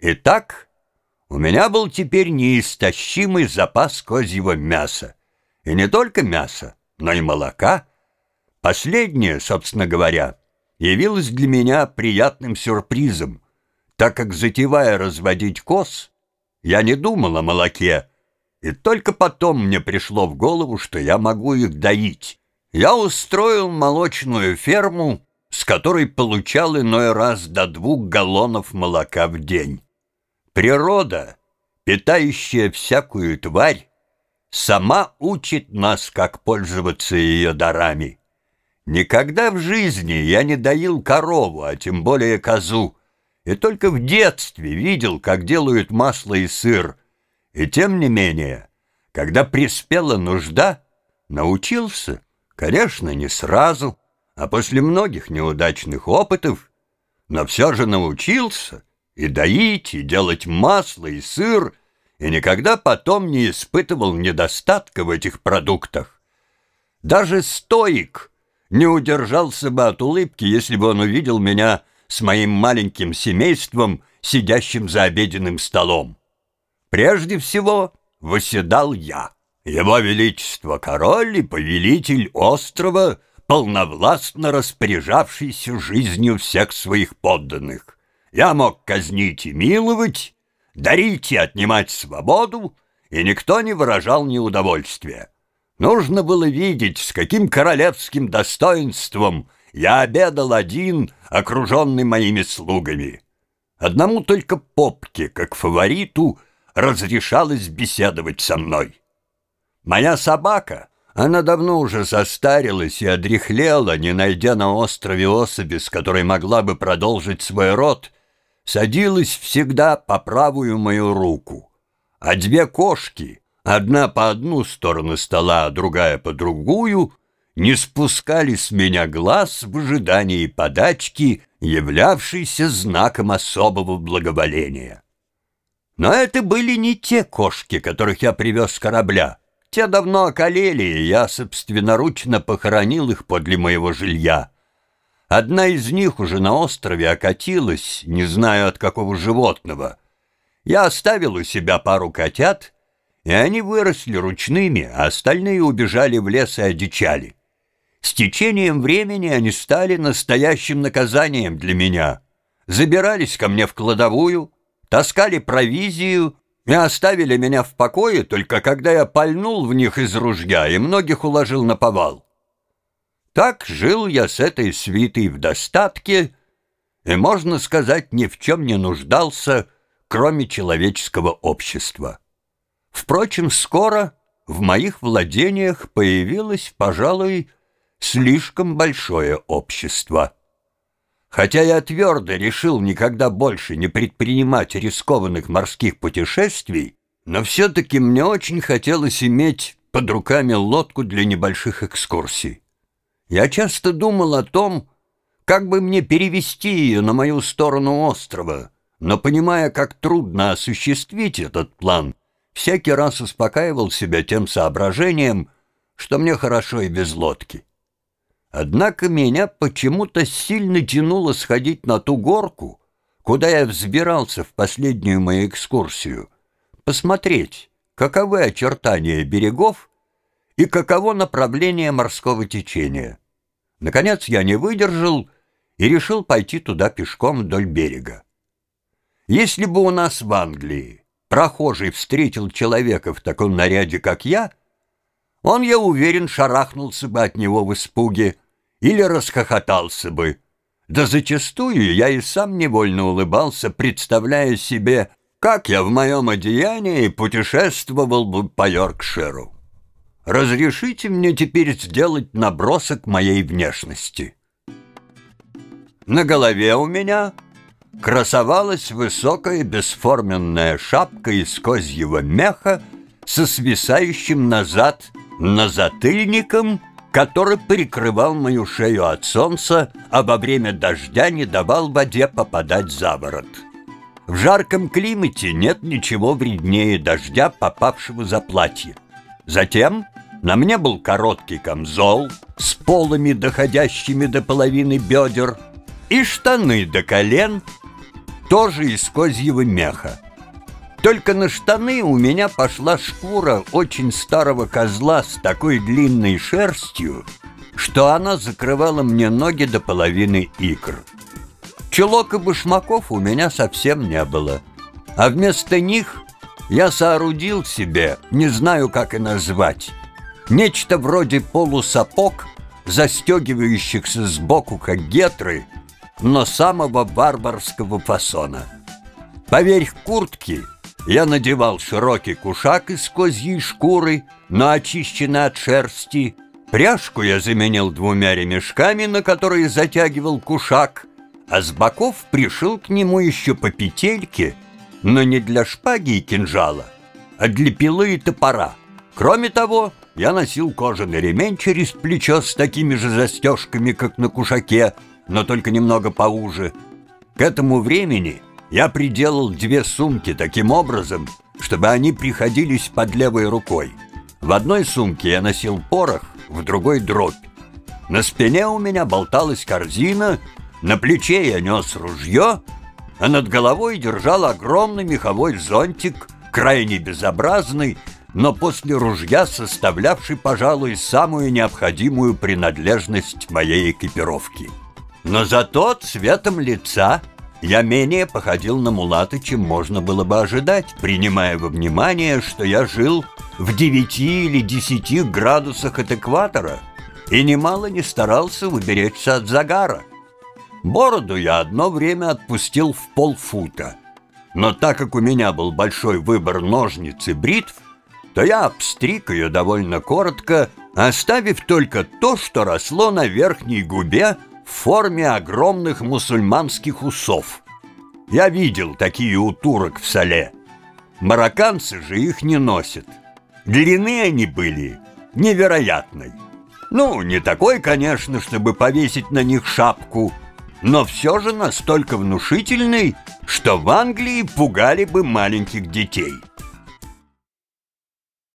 Итак, у меня был теперь неистощимый запас козьего мяса. И не только мяса, но и молока. Последнее, собственно говоря, явилось для меня приятным сюрпризом, так как, затевая разводить коз, я не думал о молоке, и только потом мне пришло в голову, что я могу их доить. Я устроил молочную ферму, с которой получал иной раз до двух галлонов молока в день. Природа, питающая всякую тварь, сама учит нас, как пользоваться ее дарами. Никогда в жизни я не доил корову, а тем более козу, и только в детстве видел, как делают масло и сыр. И тем не менее, когда приспела нужда, научился, конечно, не сразу, а после многих неудачных опытов, но все же научился и доить, и делать масло, и сыр, и никогда потом не испытывал недостатка в этих продуктах. Даже стоик не удержался бы от улыбки, если бы он увидел меня с моим маленьким семейством, сидящим за обеденным столом. Прежде всего восседал я. Его Величество король и повелитель острова, полновластно распоряжавшийся жизнью всех своих подданных. Я мог казнить и миловать, дарить и отнимать свободу, и никто не выражал неудовольствия. Нужно было видеть, с каким королевским достоинством я обедал один, окруженный моими слугами. Одному только попке, как фавориту, разрешалось беседовать со мной. Моя собака, она давно уже состарилась и одряхлела, не найдя на острове особи, с которой могла бы продолжить свой род, садилась всегда по правую мою руку. А две кошки, одна по одну сторону стола, а другая по другую, не спускали с меня глаз в ожидании подачки, являвшейся знаком особого благоволения. Но это были не те кошки, которых я привез с корабля. Те давно околели, и я собственноручно похоронил их подле моего жилья. Одна из них уже на острове окатилась, не знаю от какого животного. Я оставил у себя пару котят, и они выросли ручными, а остальные убежали в лес и одичали. С течением времени они стали настоящим наказанием для меня. Забирались ко мне в кладовую, таскали провизию и оставили меня в покое, только когда я пальнул в них из ружья и многих уложил на повал. Так жил я с этой свитой в достатке и, можно сказать, ни в чем не нуждался, кроме человеческого общества. Впрочем, скоро в моих владениях появилось, пожалуй, слишком большое общество. Хотя я твердо решил никогда больше не предпринимать рискованных морских путешествий, но все-таки мне очень хотелось иметь под руками лодку для небольших экскурсий. Я часто думал о том, как бы мне перевести ее на мою сторону острова, но, понимая, как трудно осуществить этот план, всякий раз успокаивал себя тем соображением, что мне хорошо и без лодки. Однако меня почему-то сильно тянуло сходить на ту горку, куда я взбирался в последнюю мою экскурсию, посмотреть, каковы очертания берегов и каково направление морского течения. Наконец я не выдержал и решил пойти туда пешком вдоль берега. Если бы у нас в Англии прохожий встретил человека в таком наряде, как я, он, я уверен, шарахнулся бы от него в испуге или расхохотался бы. Да зачастую я и сам невольно улыбался, представляя себе, как я в моем одеянии путешествовал бы по Йоркширу. Разрешите мне теперь сделать набросок моей внешности. На голове у меня красовалась высокая бесформенная шапка из козьего меха со свисающим назад на затыльником, который прикрывал мою шею от солнца, а во время дождя не давал воде попадать за ворот. В жарком климате нет ничего вреднее дождя, попавшего за платье. Затем на мне был короткий камзол с полами, доходящими до половины бедер, и штаны до колен, тоже из козьего меха. Только на штаны у меня пошла шкура очень старого козла с такой длинной шерстью, что она закрывала мне ноги до половины икр. Чулок и башмаков у меня совсем не было, а вместо них я соорудил себе, не знаю, как и назвать, нечто вроде полусапог, застегивающихся сбоку, как гетры, но самого варварского фасона. Поверх куртки я надевал широкий кушак из козьей шкуры, но очищенный от шерсти. Пряжку я заменил двумя ремешками, на которые затягивал кушак, а с боков пришил к нему еще по петельке, но не для шпаги и кинжала, а для пилы и топора. Кроме того, я носил кожаный ремень через плечо с такими же застежками, как на кушаке, но только немного поуже. К этому времени я приделал две сумки таким образом, чтобы они приходились под левой рукой. В одной сумке я носил порох, в другой — дробь. На спине у меня болталась корзина, на плече я нес ружье, а над головой держал огромный меховой зонтик, крайне безобразный, но после ружья составлявший, пожалуй, самую необходимую принадлежность моей экипировки. Но зато цветом лица я менее походил на мулата, чем можно было бы ожидать, принимая во внимание, что я жил в девяти или десяти градусах от экватора и немало не старался уберечься от загара. Бороду я одно время отпустил в полфута, но так как у меня был большой выбор ножниц и бритв, то я обстриг ее довольно коротко, оставив только то, что росло на верхней губе в форме огромных мусульманских усов. Я видел такие у турок в соле. Марокканцы же их не носят. Длины они были невероятной. Ну, не такой, конечно, чтобы повесить на них шапку, но все же настолько внушительный, что в Англии пугали бы маленьких детей.